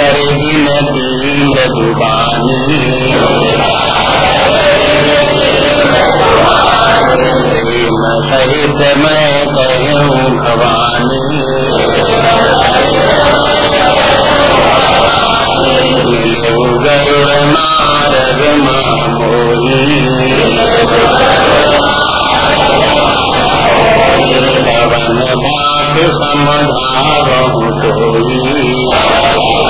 सुनिता कर जिन दीन जुबानी। प्रेम सहित मैं कहूँ भवानी गरुड़ नारद मामोही। पवन बात समझावहु कोई।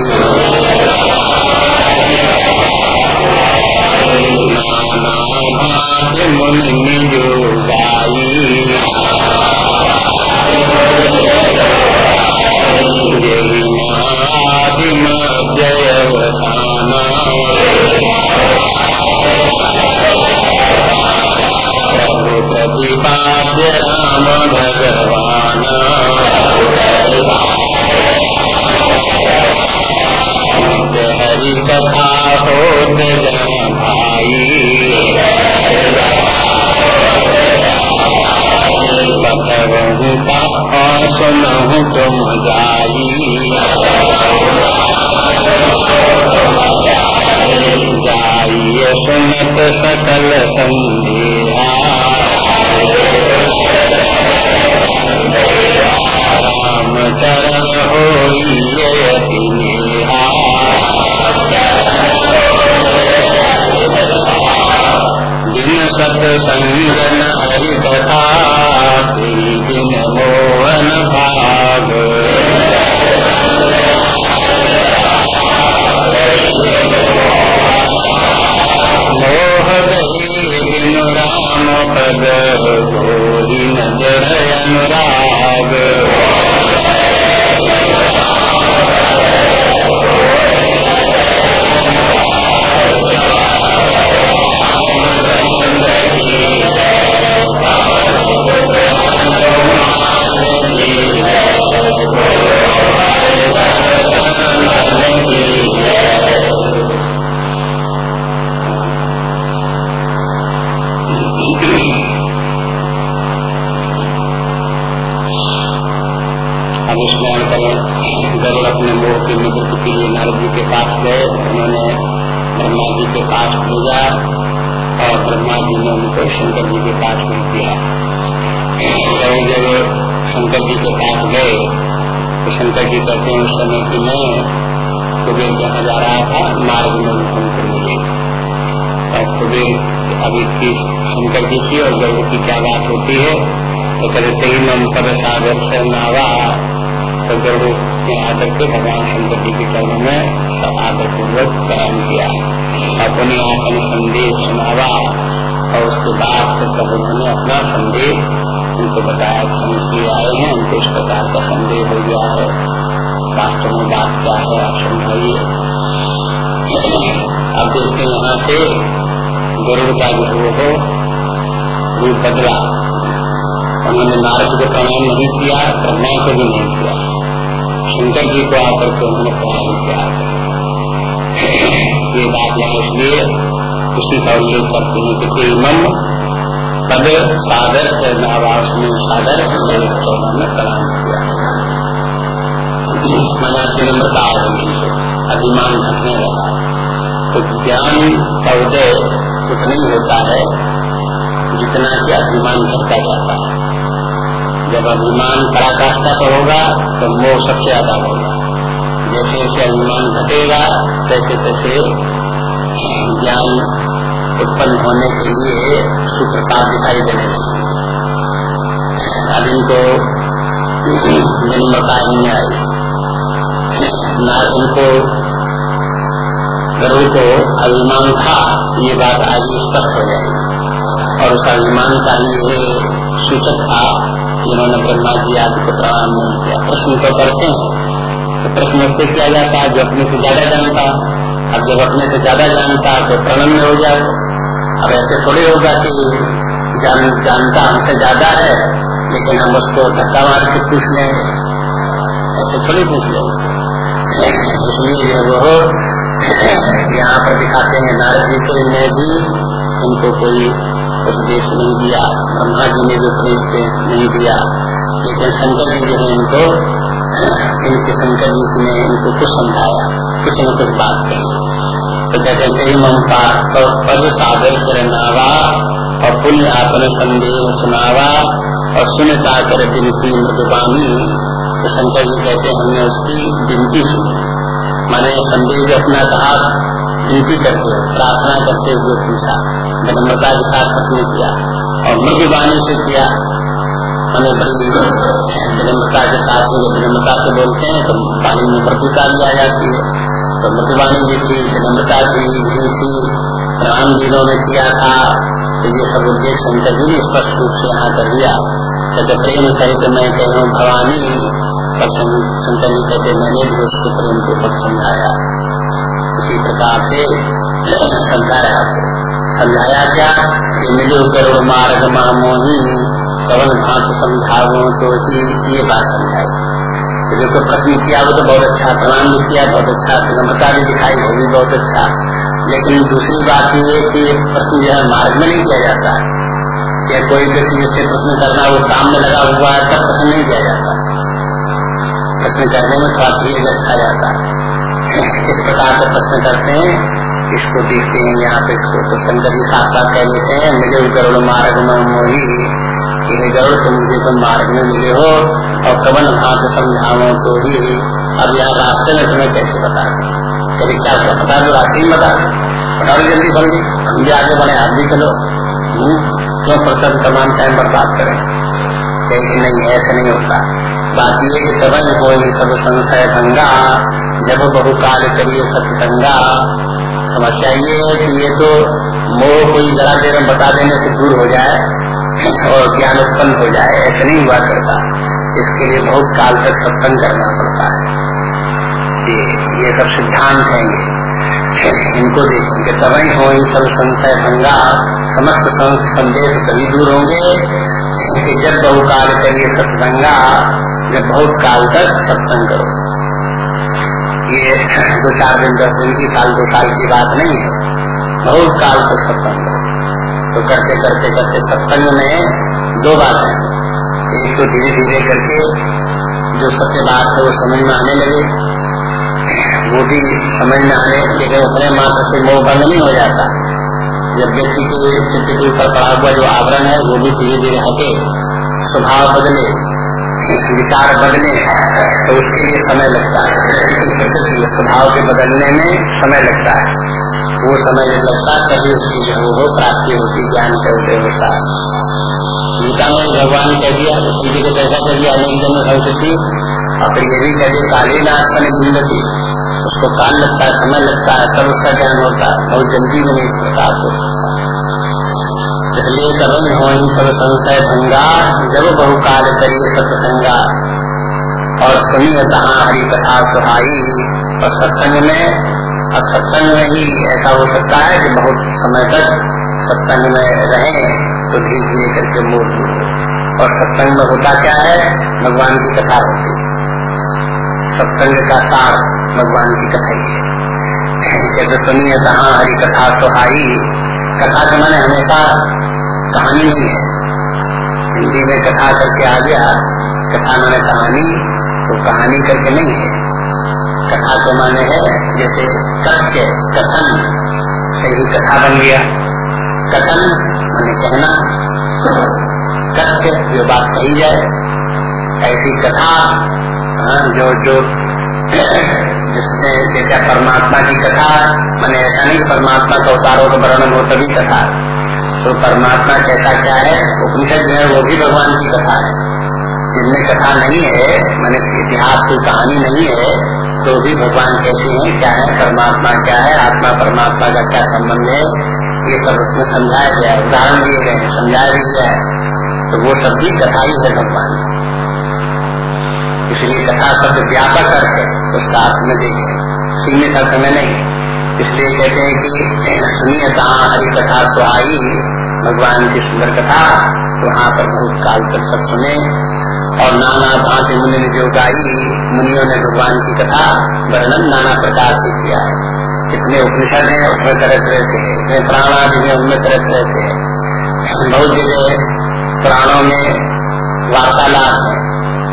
पास गए, उन्होंने ब्रह्मा जी के पास भेजा और ब्रह्मा जी ने उनको शंकर जी के पास भेज दिया। तो जब शंकर जी के पास गए तो शंकर जी कहते हैं, उस समय की मैं कुबेर जहाँ जा रहा था, मार्ग में उनको मिले। और कुबेर अभी की शंकर जी की और गर्व की क्या बात होती है तो कहते ही मन पर सागर से नावा तो गर्व में आकर के भगवान शंकर जी के चरणों में सब आदर पूर्वक प्रणाम किया। अपने अपने संदेश सुनावा और उसके बाद फिर तब उन्होंने अपना संदेश उनको बताया कि हम इसलिए आए हैं, उनको इस प्रकार का संदेह हो गया है। वास्तव में बात क्या है, आप समझाइए। अब देखते हैं यहाँ से गरुड़ का जो है रूप बदला। उन्होंने नारद को प्रणाम नहीं किया, ब्रह्मा को भी नहीं किया। शंकर जी को आकर के उन्होंने प्रणाम किया। ये बात यहाँ इसलिए उसी का उल्लेख करते हैं कि मम पद सागर से नावास में सागर उन्होंने प्रणाम किया। मना की नम्रता रही अभिमान घटने लगा। तो ज्ञान का उदय उतना ही होता है, जितना कि अभिमान घटता जाता है। जब अभिमान पराकाष्ठा पर होगा तो मोह सबसे ज़्यादा होगा। जैसे जैसे अभिमान घटेगा, तैसे तैसे ज्ञान उत्पन्न होने के लिए सूत्रपात दिखाई देने लगे। अब इनको विनम्रता नहीं आई। ना इनको गरुड़ को अभिमान था, ये बात आज स्पष्ट हो जाएगी। और उस अभिमान का ये सूचक था जिन्होंने ब्रह्मा जी आदि को प्रणाम प्रश्न तो करते हैं तो प्रश्न उससे किया जाता है जो अपने से ज़्यादा जानता अब जब अपने से ज़्यादा जानता तो प्रणम में हो जाए। अब ऐसे थोड़ी होगा कि जान, जानता हमसे ज़्यादा है लेकिन हम उसको धक्का मार के पूछ लेंगे ऐसे थोड़ी पूछ लेंगे इसलिए वो यहाँ पर दिखाते हैं नारद जी के ने भी उनको कोई उपदेश नहीं दिया ब्रह्मा जी ने उपदेश नहीं दिया लेकिन शंकर जी जो है इनको इनके शंकर जी ने इनको कुछ समझाया, कुछ न कुछ बात कही। तो कहते हैं ममता तो पद सागर शरणावा और पुण्य आपने संदेह सुनावा, और सुनता कर विनती मृदुबानी तो शंकर जी कहते हमने उसकी विनती सुनी। मैंने संदेह जो अपना कहा विनती करते प्रार्थना करते हुए पूछा। विनम्रता के साथ प्रश्न किया और मृदुबानी से किया, हमें बड़ी विनम्रता के साथ विनम्रता से बोलते हैं तो पानी में प्रतिता भी आ जाती है। तो मृदुबानी जी थी, विनम्रता जी थी राम जी ने किया था। तो ये सब उद्देश्य शंकर जी ने स्पष्ट रूप से यहाँ कर दिया। कहते प्रेम सहित मैं कहूँ, भवानी पर शंकर जी कहते, मैंने भी उसको प्रेम के ऊपर समझाया। उसी प्रकार से समझाया समझाया क्या? कि मिलो करो मार्ग मामोही कवन भात समझाओ तो ये बात समझाई। तो प्रश्न किया वो तो बहुत अच्छा प्रणाम भी किया, बहुत अच्छा विनम्रता भी दिखाई, वो भी बहुत अच्छा। लेकिन दूसरी बात ये कि प्रश्न जो है मार्ग में नहीं किया जाता। है या कोई व्यक्ति जिससे प्रश्न करना वो काम में लगा हुआ है, तब प्रश्न नहीं किया जाता। प्रश्न करने में थोड़ा धीरे रखा जाता है। इस प्रकार से प्रश्न करते हैं। इसको देखते हैं यहाँ पे इसको तो शंकर जी साथ साथ कह देते हैं मिले गरुड़ मार्ग में मोही गरुड़ तुम मुझे तुम मार्ग में मिले हो और कवन भात समझाओ तो ही। अब यहाँ रास्ते में तुम्हें कैसे बता कभी क्या बता दो रास्ते ही बता दो। जल्दी जल्दी हम भी आगे बढ़े आप भी चलो। हम्म, क्यों प्रसन्न तमाम टाइम बर्बाद करें? नहीं ऐसा नहीं होता। बात ये कि तब हो सब संशय गंगा जब बहु काल करिए सत्संगा समस्या ये है कि ये तो मोह कोई जरा देर में बता देने से दूर हो जाए और ज्ञान उत्पन्न हो जाए, ऐसा नहीं हुआ करता। इसके लिए बहुत काल तक सत्संग करना पड़ता है। ये ये सब सिद्धांत हैं इनको देखेंगे तभी हो इन सब संशय भंगा, समस्त संदेश कभी दूर होंगे जब बहुकाल करिए सत्संगा जब बहुत काल तक सत्संग करो। ये दो चार दिन दस दिन की साल, दो साल की बात नहीं है। बहुत काल तक सत्संग करो। तो करते करते करते सत्संग में दो बातें एक तो धीरे धीरे करके जो सत्य बात है वो समझ में आने लगे। वो भी समझ में आने लेकिन अपने मात्र से मोह बंद नहीं हो जाता। जब व्यक्ति के चित्त के ऊपर पड़ा हुआ जो आवरण है, वो भी धीरे धीरे हटे स्वभाव बदले। विचार बदले तो उसके लिए समय लगता है। स्वभाव के बदलने में समय लगता है। वो समय जब लगता है, तभी उसकी जो है, प्राप्ति होती, ज्ञान का उदय होता है। गीता में भगवान कह दिया उसी जगह कैसा कर दिया, अनेक जन संस्कृति और फिर ये भी कह दिया काली नाथ ज़िंदगी उसको काल लगता है, समय लगता है, तब उसका ज्ञान होता है। बहुत जल्दी में इस प्रकार हो इसलिए करण हो सब संशय भंगा, जब बहुकाल करिए सत्संगा। और सुनिए कहा हरी कथा सुहाई। और सत्संग में, और सत्संग में ही ऐसा हो सकता है कि बहुत समय तक सत्संग में रहे तो धीरे धीरे करके मूल और सत्संग में होता क्या है? भगवान की कथा होती सत्संग का सार भगवान की कथा ही है। जैसे सुनिए कहा हरी कथा सुहाई, कथा के मैंने हमेशा कहानी नहीं है हिंदी में कथा करके आ गया कथा मैंने कहानी तो कहानी करके नहीं है। कथा के माने है जैसे कथ्य कथन से ही कथा बन गया। कथन मैंने कहना कथ्य जो बात कही जाए ऐसी कथा हाँ, जो जो जिसमें जैसे परमात्मा की कथा मैंने ऐसा नहीं परमात्मा का उतारो का वर्णन हो तभी कथा। तो परमात्मा कैसा क्या है? उपनिषद जो है, वो भी भगवान की कथा है। जिनमें कथा नहीं है, मैंने इतिहास की कहानी नहीं है तो भी भगवान कैसे हैं, क्या है, परमात्मा क्या है, आत्मा परमात्मा का क्या संबंध है? ये सब उसमें समझाया गया उदाहरण दिए गए समझाया भी गया है। तो वो सब भी कथा ही है भगवान इसलिए कथा शब्द व्यापक अर्थ है, उसका अर्थ में देखें सीमित अर्थ में नहीं। इसलिए कहते हैं कि सुनिए कहा हरी कथा तो आई, भगवान की सुंदर कथा तो वहाँ पर बहुत काल तक सब सुने। और नाना भांति मुनि ने जो गाई, मुनियों ने भगवान की कथा, वर्णन नाना प्रकार से किया है। कितने उपनिषद है, उसमें तरह तरह से है। इतने प्राण आदि है, उनमें तरह तरह से है। बहुत जगह प्राणों में वार्तालाप है।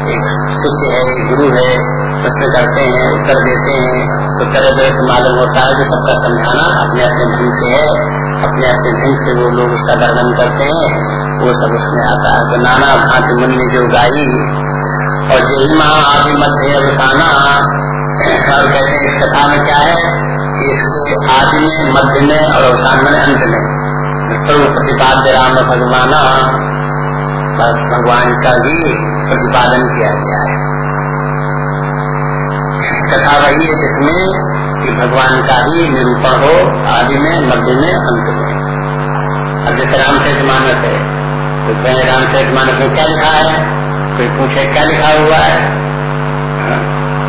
एक शिष्य है, एक गुरु है, प्रश्न करते हैं, उत्तर देते हैं। तो तरह तरह से मालूम होता है कि सबका समझाना अपने अपने ढंग से है, अपने अपने ढंग से वो लोग उसका वर्णन करते हैं, वो सब उसमें आता है। तो नाना भांति ने जो गाई और यही महा आदि मध्य अवसाना और कहते हैं, इस कथा में क्या है इसके आदि में, मध्य में और अवसान में, अंत में। तो प्रतिपाद्य राम भगवाना, भगवान का भी प्रतिपादन किया गया है। कथा वही है जिसमें कि भगवान का ही निरूपण हो, आदि में, मध्य में, अंत में। अब जैसे रामचरित मानस है तो कहें रामचरित मानस में क्या लिखा है? कोई पूछे, क्या लिखा हुआ है?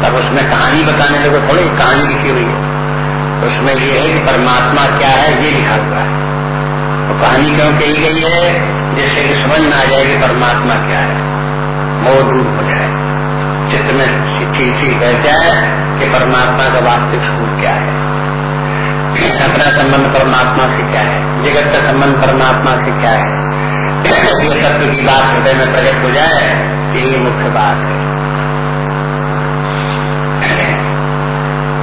तब उसमें कहानी बताने लगे थोड़ी कहानी लिखी हुई है। उसमें ये है कि परमात्मा क्या है, ये लिखा हुआ है। तो कहानी क्यों कही गई है? जिससे कि समझ में आ जाए कि परमात्मा क्या है। मोह दूर हो जाए। चित्त में चीज़ बह जाए कि परमात्मा का वास्तविक स्वरूप क्या है? अपना संबंध परमात्मा से क्या है? जगत का संबंध परमात्मा से क्या है? ये तत्व की बात हृदय में प्रकट हो जाए, यही मुख्य बात है।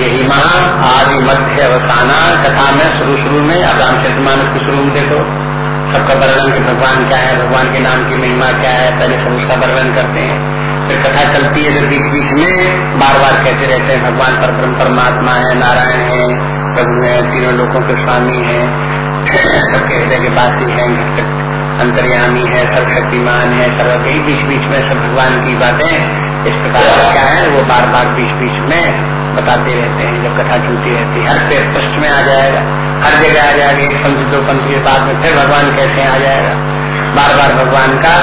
यही महा आदि मध्य अवसाना कथा में शुरू शुरू में, अब रामचरित मानस के शुरू में देखो। सबका वर्णन के भगवान क्या है? भगवान के नाम की महिमा क्या है? पहले सब उसका वर्णन करते हैं। फिर कथा चलती है तो बीच बीच में बार बार कहते रहते हैं, भगवान पर परमात्मा है, नारायण है, प्रभु है, तीनों लोगों के स्वामी है, सबके हृदय के बाती है अंतर्यामी है, सर्वशक्तिमान है, सर्व कई बीच बीच में सब भगवान की बातें इस प्रकार क्या है, वो बार बार बीच बीच में बताते रहते हैं, जब कथा चलती रहती है, हर पे स्पष्ट में आ जाएगा, हर जगह आ जाएगा, एक पंक्ति, दो पंथ के बाद में फिर भगवान कैसे आ जाएगा बार बार भगवान का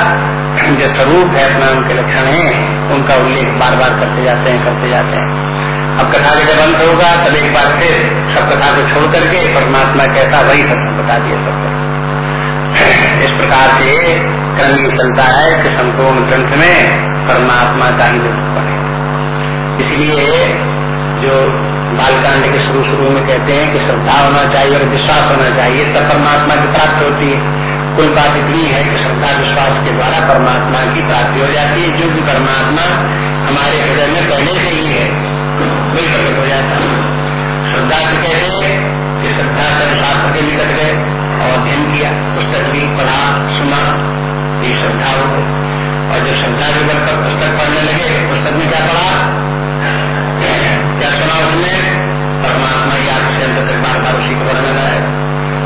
जो स्वरूप है अपना, उनके लक्षण है, उनका उल्लेख बार बार करते जाते हैं, करते जाते हैं। अब कथा जब अंत होगा, तब एक बार फिर सब कथा को छोड़ करके परमात्मा कहता, वही सब बता दिया सबको इस प्रकार से क्रम ये चलता है कि संपूर्ण ग्रंथ में परमात्मा का ही निरूपण है इसलिए जो बालकांड के शुरू शुरू में कहते हैं कि श्रद्धा होना चाहिए और विश्वास होना चाहिए, तब परमात्मा की प्राप्त होती है। कुल बात इतनी है कि श्रद्धा, विश्वास परमात्मा की प्राप्ति हो जाती है, जो कि परमात्मा हमारे हृदय में पहले से ही है, वही प्रकट हो जाता है। श्रद्धा से कहते हैं कि श्रद्धा से शास्त्र के निकट गए और अध्ययन किया, पुस्तक भी पढ़ा, सुना, ये श्रद्धा हो और जब श्रद्धा के बल पर पुस्तक पढ़ने लगे, पुस्तक में क्या पढ़ा? क्या सुना उसने? परमात्मा याद से अंत तक बार बार उसी को वर्णन आएगा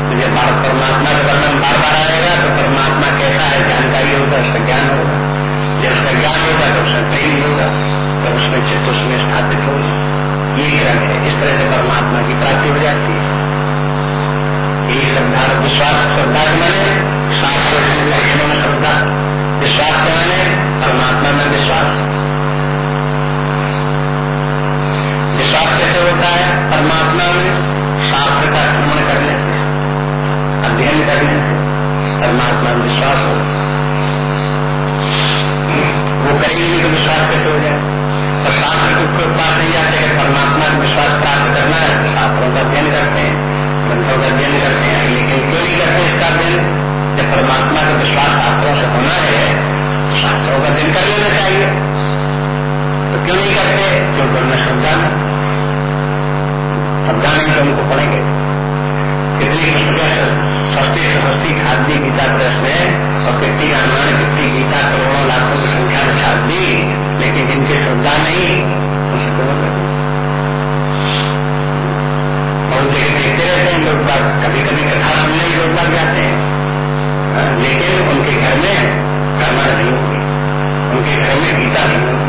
तो जब परमात्मा का वर्णन बार बार आएगा तो परमात्मा कैसा है, जानकारी होगा उसका ज्ञान होगा। जब उसका ज्ञान होगा तो उसका प्रेम होगा तब उसमें चित्त उसमें स्थापित होगा। ये क्रम है। इस तरह से परमात्मा की प्राप्ति हो जाती है। यही श्रद्धा विश्वास, श्रद्धा के मैंने शास्त्र लक्षणों में श्रद्धा, विश्वास के मैंने परमात्मा में विश्वास। विश्वास कैसे होता है? परमात्मा में शास्त्र का अध्ययन करने परमात्मा में विश्वास हो। वो करेंगे तो विश्वास कैसे हो जाए। और शास्त्र के पास नहीं जाते अगर परमात्मा का विश्वास प्राप्त करना है तो शास्त्रों का अध्ययन करते हैं ग्रंथों का अध्ययन करते हैं। लेकिन क्यों नहीं करते इसका अध्ययन जब परमात्मा का विश्वास शास्त्रों से होना है तो शास्त्रों का अध्ययन कर लेना चाहिए। तो क्यों नहीं करते? क्योंकि उनमें श्रद्धा श्रद्धा नहीं तो उनको पढ़ेंगे। कितनी सस्ती खाद्य गीता प्रेस में और कितनी रामायण कितनी गीता करोड़ों लाखों की संख्या में छाप दी लेकिन जिनकी श्रद्धा नहीं जगह देखते रहते हैं लोग बात कभी कभी कथा सुनने लोग बात जाते हैं। हाँ, लेकिन उनके घर में रामायण नहीं होगी उनके घर में गीता नहीं क्यों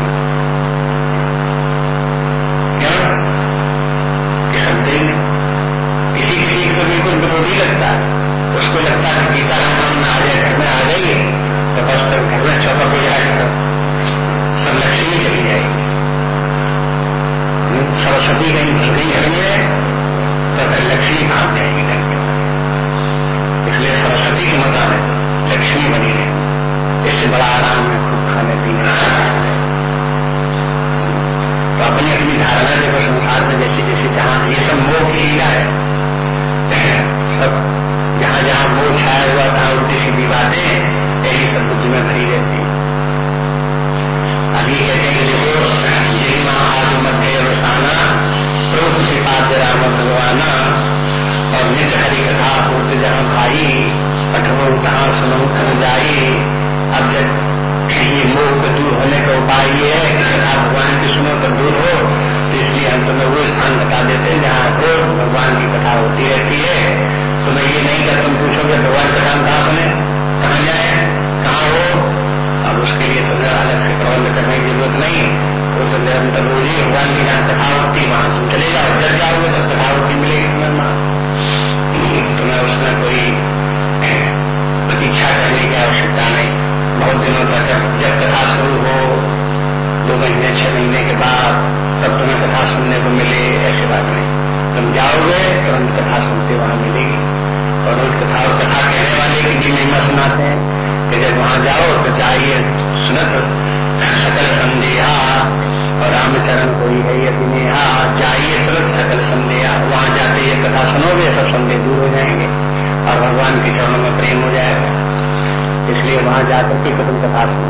इसलिए वहाँ जाकर के कथन कथा सुनो।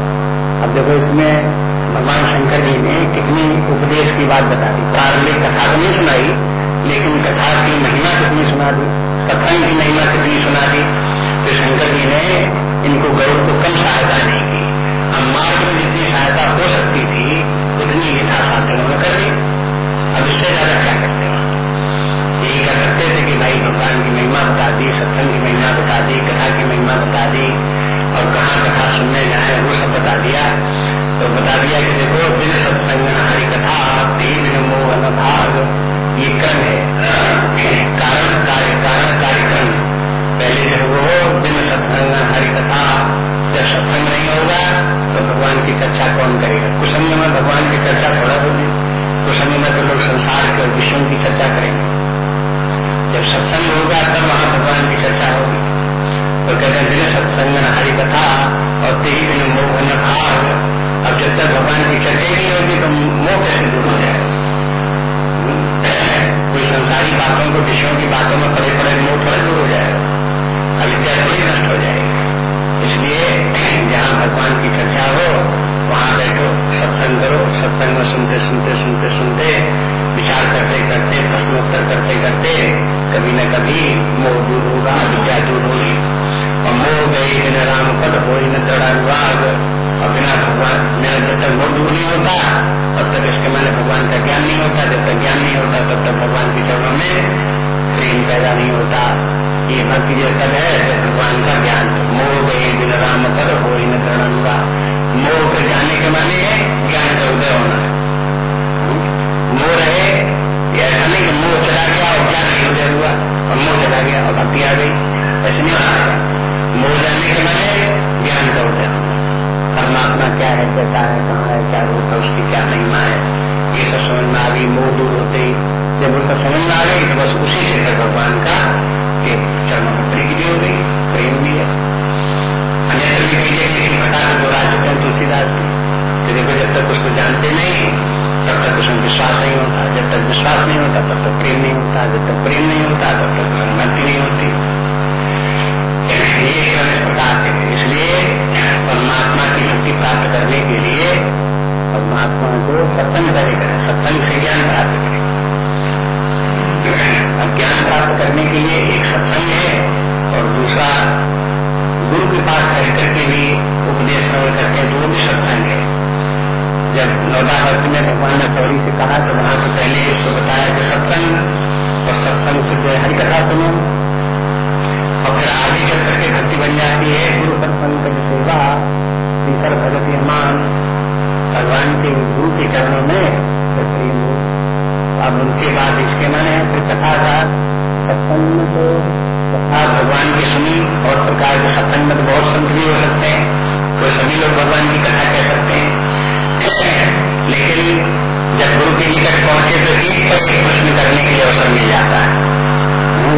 अब देखो इसमें भगवान शंकर जी ने कितनी उपदेश की बात बता दी। प्रारंभिक कथा तो नहीं सुनाई, लेकिन कथा की महिमा कितनी सुना दी, कथन की महिमा कितनी सुना प्रश्नोत्तर करते करते कभी न कभी मोह दूर होगा, विद्या दूर होगी। और मोह गई बिना राम पद हो न अनुराग, और बिना भगवान जब तक मोह दूर नहीं होता, तब तक इसके मैंने भगवान का ज्ञान नहीं होता। जब तक ज्ञान नहीं होता, तब तक भगवान के चरणों में प्रेम पैदा नहीं होता। ये भक्ति तक है भगवान का ज्ञान। मोह गए बिना राम पद हो न अनुराग। मोह के जाने के माने ज्ञान का उदय होना। मोह रहे ऐसा नहीं कि मोह चला गया और नहीं उदय हुआ, और मोह चला गया और भक्ति आ गई। ऐसे नहीं होना मोह जाने के माने ज्ञान का उदय परमात्मा क्या है, कैसा है, कहाँ है, क्या रूप है, उसकी क्या महिमा है? ये सब समझ में आ गई, मोह दूर होते ही। जब उनका समझ में आ गई तो बस उसी से फिर भगवान का चरणों में प्रीति हो गई, प्रेम भी है। अन्य प्रकार से बोला तुलसीदास जी। देखो, जब तक उसको जानते नहीं तब तक उसमें विश्वास नहीं होता, जब तक विश्वास नहीं होता, तब तक प्रेम नहीं होता, जब तक प्रेम नहीं होता, तब तक उन्नति नहीं होती। इसलिए परमात्मा की मुक्ति प्राप्त करने के लिए परमात्मा को सत्संग करे सत्संग से ज्ञान प्राप्त करें। अब ज्ञान प्राप्त करने के लिए एक सत्संग है और दूसरा गुरु के पास रह करके भी उपदेश करते हैं भी सत्संग है। जब नौदा भक्ति में भगवान ने पौड़ी से कहा तो वहाँ से पहले उसको बताया कि सत्संग और सत्संग से जो हरी कथा सुनो। और फिर आगे चल करके भक्ति बन जाती है, गुरु सत्संग सेवा तीसर भगत मान, भगवान के गुरु के चरणों में अब उनके बाद इसके माने फिर कथा का सत्संग में तो कथा भगवान की सुनी, और प्रकार के सत्संग में तो बहुत संत भी हो सकते हैं। तो सभी लोग भगवान की कथा कह सकते हैं। लेकिन जब गुरु के निकट पहुँचे तो एक पर एक प्रश्न करने के लिए अवसर मिल जाता है।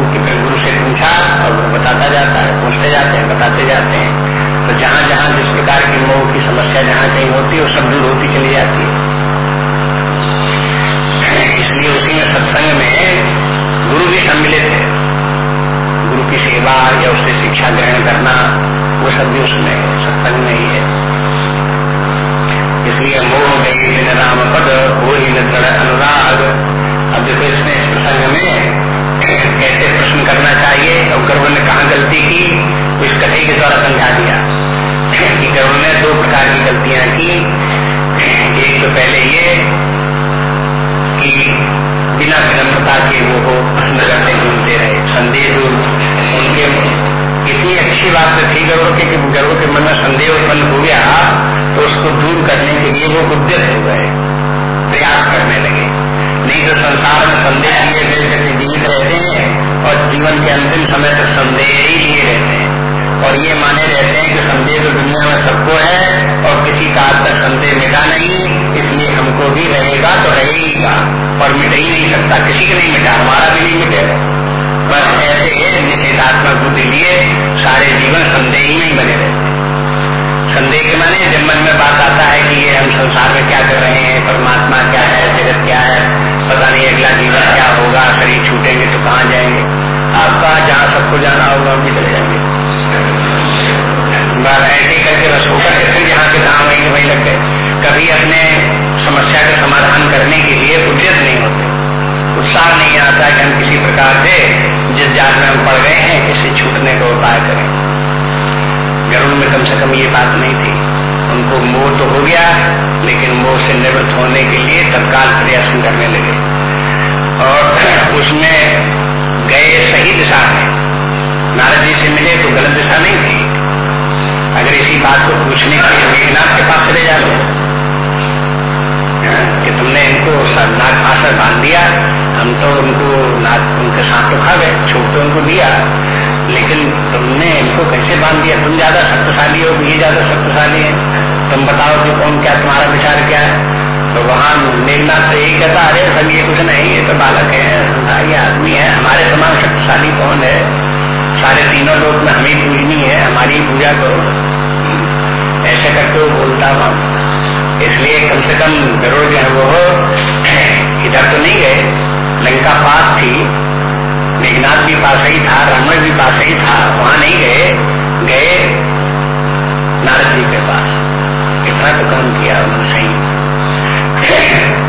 कि फिर गुरु से पूछा और गुरु बताता जाता है, पूछते जाते हैं, बताते जाते हैं। तो जहाँ जहाँ जिस प्रकार की मोह की समस्या जहाँ कहीं होती है, वो सब दूर होती चली जाती है। इसलिए उसी में सत्संग में गुरु भी सम्मिलित है। गुरु की सेवा या उससे शिक्षा ग्रहण करना, वो सब भी उसमें, सत्संग में ही है। इसलिए मोह गई दिन राम पद हो ही अनुराग। अब देखो इसमें इस प्रसंग में कैसे प्रश्न करना चाहिए और गर्व ने कहा गलती की? इस कथई के द्वारा समझा दिया। कि गर्व ने दो प्रकार की गलतियाँ की। एक तो पहले ये कि बिना विनम्रता के वो प्रश्न करते घूमते रहे, संदेह उनके इतनी अच्छी बात थी गर्व के गर्व के मन में संदेह उत्पन्न हो गया। तो उसको दूर करने के लिए वो उद्यत हो गए। प्रयास करने लगे। नहीं तो संसार में संदेह लिए देश व्यक्ति जीवित रहते हैं और जीवन के अंतिम समय तक संदेह ही लिए रहते हैं। और ये माने रहते हैं कि संदेह तो दुनिया में सबको है और किसी काल तक संदेह मिटा नहीं, इसलिए हमको भी रहेगा तो रहेगा और मिट ही नहीं सकता। किसी का नहीं मिटा, हमारा भी नहीं मिटेगा। बस ऐसे निषेधात्मक बुद्धि लिए सारे जीवन संदेह ही नहीं बने रहते। संदेह के माने जब मन में बात आता है कि ये हम संसार में क्या कर रहे हैं, परमात्मा क्या है, जगत क्या है, पता नहीं अगला जीवन क्या होगा, शरीर छूटेंगे तो कहाँ जाएँगे? आपका जहाँ सबको जाना होगा, हम चले जाएँगे? ऐसे करके बस होकर के फिर जहाँ के दाम वहीं वहीं लग गए। कभी अपने समस्या का समाधान करने के लिए उद्यत नहीं होते। उत्साह नहीं आता कि हम किसी प्रकार से जिस जात में हम पड़ गए हैं, इससे छूटने का उपाय करें। गरुड़ में कम से कम ये बात नहीं थी। उनको मोह तो हो गया, लेकिन मोह से निवृत्त होने के लिए तत्काल प्रयास करने लगे। और उसमें गए सही दिशा में नारद जी से मिले तो गलत दिशा नहीं थी। अगर इसी बात को पूछने के लिए मेघनाथ के पास चले जाते कि तुमने इनको नाग फांस बाँध दिया, हम तो उनको नाग उनके साथ तो खा गए छोड़ तो उनको दिया। लेकिन तुमने इनको कैसे बाँध दिया? तुम ज़्यादा शक्तिशाली हो ये ज़्यादा शक्तिशाली है। तुम बताओ कि कौन क्या तुम्हारा विचार क्या है? तो वहाँ मेघनाथ से यही कहता, अरे सब ये कुछ नहीं, ये तो बालक है ये आदमी है। हमारे समान शक्तिशाली कौन है? सारे तीनों लोग में हमें पूजनी है, हमारी पूजा करो। ऐसे करके वो बोलता वहाँ इसलिए कम से कम गरुड़ जो है वो इधर तो नहीं गए। लंका पास थी मेघनाथ भी पास ही था रावण भी पास ही था, वहाँ नहीं गए गए नारद जी के पास। इतना तो काम किया उन्होंने, सही।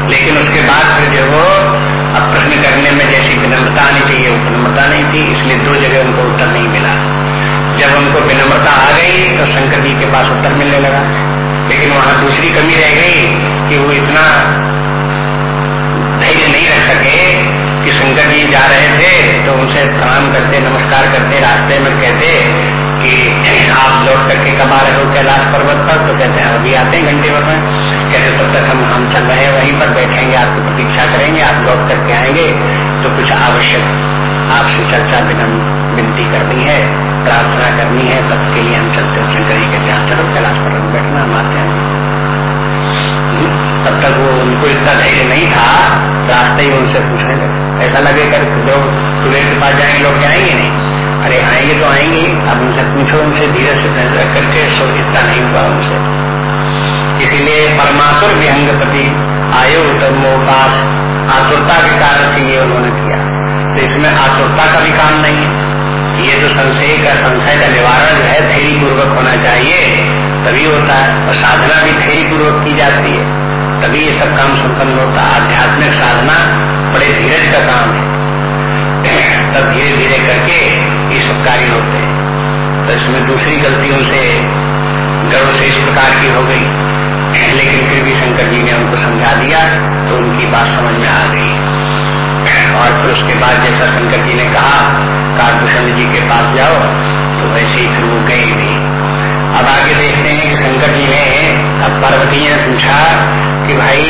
लेकिन उसके बाद फिर जो वो अब प्रश्न करने में जैसी विनम्रता आनी चाहिए वो विनम्रता नहीं थी, इसलिए दो जगह उनको उत्तर नहीं मिला। जब उनको विनम्रता आ गई तो शंकर जी के पास उत्तर मिलने लगा। लेकिन वहाँ दूसरी कमी रह गई कि वो इतना धैर्य नहीं रख सके शंकर जी जा रहे थे तो उनसे प्रणाम करते, नमस्कार करते, रास्ते में कहते कि आप लौट करके कब आ रहे हो कैलाश पर्वत पर? तो कहते हैं, अभी आते हैं घंटे भर में। कहते तब तक हम हम चल रहे हैं वहीं पर, बैठेंगे, आपकी प्रतीक्षा करेंगे, आप लौट करके आएँगे तो कुछ आवश्यक आपसे चर्चा विनती करनी है, प्रार्थना करनी है, तब के लिए हम चलते शंकर जी कहते हैं चलो, कैलाश पर्वत में बैठना, हम आते हैं। तब तक वो उनको इतना धैर्य नहीं था लगे ऐसा कर लोग सूर्य के पास जाएँगे, लोग जाएँगे नहीं। अरे आएँगे तो आएँगे अब उनसे पूछो, उनसे धीरे से फैसला करके सो इतना नहीं हुआ उनसे। इसीलिए परमात्म विहंगपति आयो तो मोपास आतुरता के कारण से ये उन्होंने किया। तो इसमें आतुरता का भी काम नहीं है। ये तो संशय का संशय का निवारण जो है धैर्य पूर्वक होना चाहिए, तभी होता है। और साधना भी धैर्य पूर्वक की जाती है। तभी ये सब काम संपन्न होता है आध्यात्मिक साधना बड़े धीरज का काम है। तब धीरे धीरे करके ये सब कार्य होते हैं। तो इसमें दूसरी गलतियों से गर्व से इस प्रकार की हो गई। लेकिन फिर भी शंकर जी ने उनको समझा दिया तो उनकी बात समझ में आ गई। और फिर उसके बाद जैसा शंकर जी ने कहा काकभूषण जी के पास जाओ तो वैसे ही फिर वो गए भी। अब आगे देखते हैं कि शंकर जी ने अब पार्वती ने पूछा कि भाई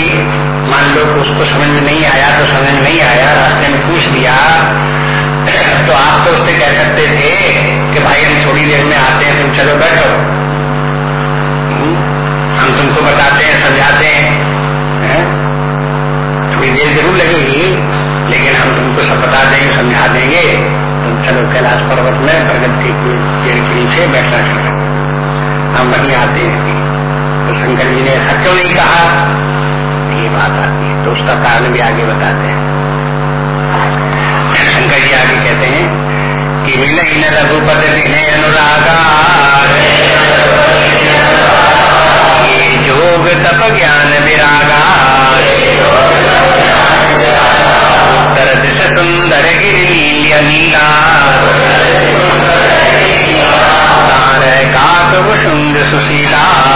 मान लो उसको समझ में नहीं आया तो समझ नहीं आया रास्ते में पूछ लिया। तो आप तो उससे कह सकते थे कि भाई हम थोड़ी देर में आते हैं तुम चलो बैठो। हम्म, हम तुमको बताते हैं समझाते हैं है? थोड़ी देर ज़रूर लगेगी लेकिन हम तुमको सब बता देंगे समझा देंगे। तुम चलो कैलाश पर्वत में प्रगति की पेड़ के नीचे बैठना चलो हम वहीं आते हैं। तो शंकर जी ने ऐसा क्यों नहीं कहा? ये बात आती है। तो उसका कारण भी आगे बताते हैं। शंकर जी आगे कहते हैं कि विनय न रघुपति विनय अनुरागा। जोग तप ज्ञान विरागा। सुंदर गिरी नीला शुंग सुशीला।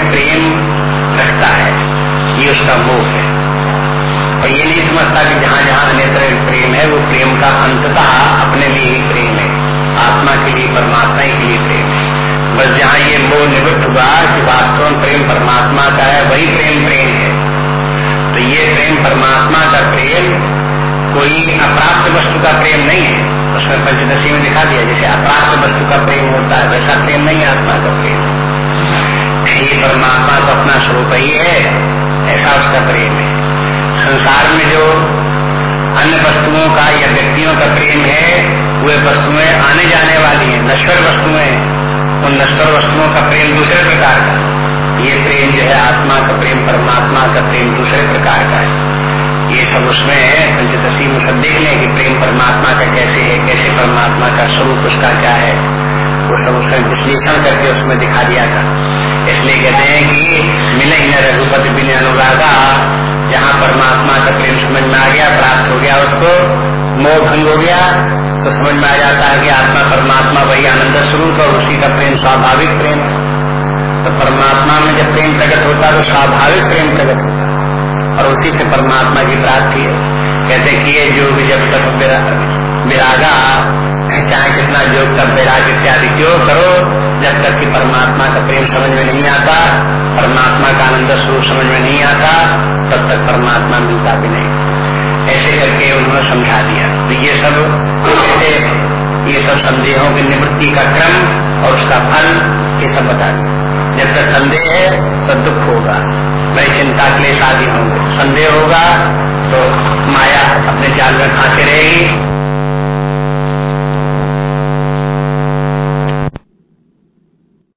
उनमें प्रेम रखता है। ये उसका मोह है। और ये नहीं समझता कि जहाँ जहाँ अन्यत्र प्रेम है, वो प्रेम का अंततः अपने लिए ही प्रेम है। आत्मा के लिए, परमात्मा ही के लिए प्रेम है। बस जहाँ ये मोह निवृत्त हुआ कि वास्तव में प्रेम परमात्मा का है, वही प्रेम प्रेम है। तो ये प्रेम परमात्मा का प्रेम, कोई अप्राप्त वस्तु का प्रेम नहीं है। उसमें पंचदशी में दिखा दिया, जैसे अप्राप्त वस्तु का प्रेम होता है, वैसा प्रेम नहीं आत्मा का प्रेम। ये परमात्मा तो अपना स्वरूप ही है, ऐसा उसका प्रेम है। संसार में जो अन्य वस्तुओं का या व्यक्तियों का प्रेम है, वे वस्तुएँ आने जाने वाली हैं, नश्वर वस्तुएँ उन नश्वर वस्तुओं का प्रेम दूसरे प्रकार का ये प्रेम जो है आत्मा का प्रेम, परमात्मा का प्रेम दूसरे प्रकार का है। ये सब उसमें है पंचदशी में सब देख लें कि प्रेम परमात्मा का कैसे है, कैसे परमात्मा का स्वरूप उसका क्या है। वो सब उसका विश्लेषण करके उसमें दिखा दिया था। रघुपति जहाँ परमात्मा का प्रेम समझ में आ गया, प्राप्त हो गया उसको, मोह भंग हो गया तो समझ में आ जाता है कि आत्मा परमात्मा वही आनंद स्वरूप और उसी का प्रेम स्वाभाविक प्रेम तो परमात्मा में जब प्रेम प्रकट होता है तो स्वाभाविक प्रेम प्रकट होता है। और उसी से परमात्मा की प्राप्ति है। कहते किए जो भी जब तक विरागा, चाहे कितना योग तब विराग इत्यादि क्यों करो, जब तक कि परमात्मा का प्रेम समझ में नहीं आता परमात्मा का आनंद स्वरूप समझ में नहीं आता, तब तक परमात्मा मिलता भी नहीं। ऐसे करके उन्होंने समझा दिया। तो ये सब ये सब संदेहों की निवृत्ति का क्रम और उसका फल, ये सब बता दिया। जब तक संदेह है, तब दुख होगा। मैं चिंता के लिए शादी होंगे। संदेह होगा तो माया अपने जाल में खाते रहेगी